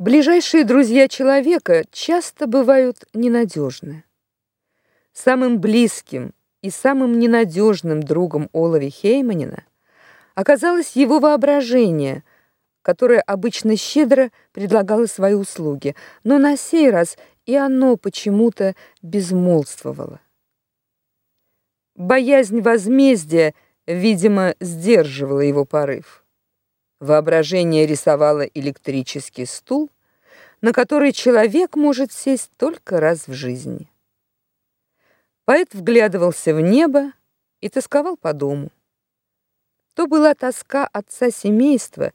Ближайшие друзья человека часто бывают ненадежны. Самым близким и самым ненадежным другом Олови Хейманина оказалось его воображение, которое обычно щедро предлагало свои услуги, но на сей раз и оно почему-то безмолвствовало. Боязнь возмездия, видимо, сдерживала его порыв. Воображение рисовало электрический стул, на который человек может сесть только раз в жизни. Поэт вглядывался в небо и тосковал по дому. То была тоска отца семейства,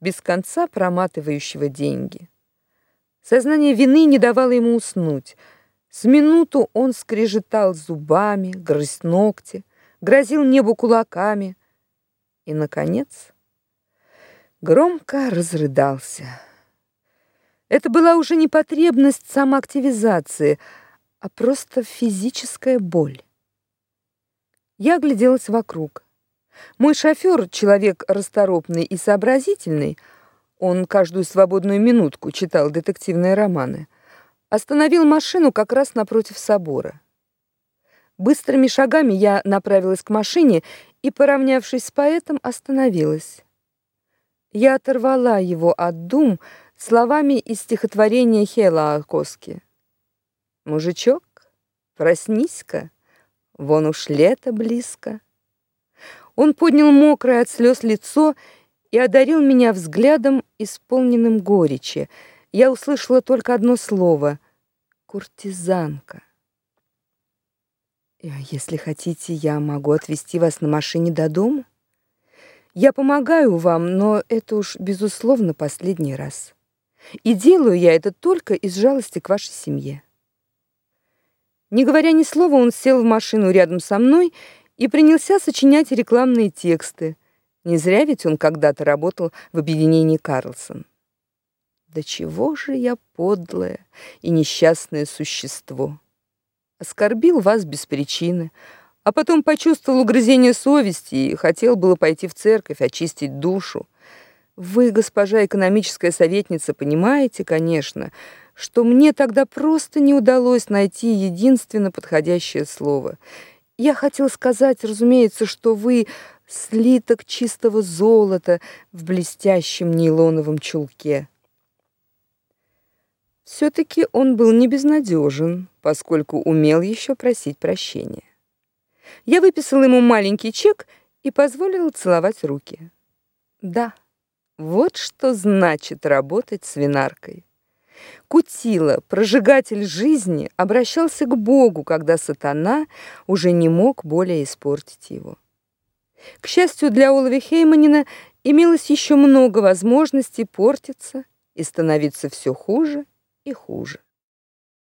без конца проматывающего деньги. Сознание вины не давало ему уснуть. С минуту он скрежетал зубами, грыз ногти, грозил небу кулаками и наконец громко разрыдался. Это была уже не потребность самоактивизации, а просто физическая боль. Я огляделась вокруг. Мой шофер, человек расторопный и сообразительный, он каждую свободную минутку читал детективные романы, остановил машину как раз напротив собора. Быстрыми шагами я направилась к машине и, поравнявшись с поэтом, остановилась. Я оторвала его от дум словами из стихотворения Хела Акоски. Мужичок, проснись-ка, вон уж лето близко. Он поднял мокрое от слез лицо и одарил меня взглядом, исполненным горечи. Я услышала только одно слово куртизанка. Если хотите, я могу отвезти вас на машине до дома. Я помогаю вам, но это уж безусловно последний раз. И делаю я это только из жалости к вашей семье. Не говоря ни слова, он сел в машину рядом со мной и принялся сочинять рекламные тексты. Не зря ведь он когда-то работал в объединении Карлсон. Да чего же я подлое и несчастное существо. Оскорбил вас без причины, а потом почувствовал угрызение совести и хотел было пойти в церковь, очистить душу. Вы, госпожа экономическая советница, понимаете, конечно, что мне тогда просто не удалось найти единственно подходящее слово. Я хотел сказать, разумеется, что вы слиток чистого золота в блестящем нейлоновом чулке. все таки он был не безнадежен, поскольку умел еще просить прощения. Я выписал ему маленький чек и позволил целовать руки. Да, вот что значит работать свинаркой. Кутила, прожигатель жизни, обращался к Богу, когда сатана уже не мог более испортить его. К счастью для Олови Хейманина, имелось еще много возможностей портиться и становиться все хуже и хуже.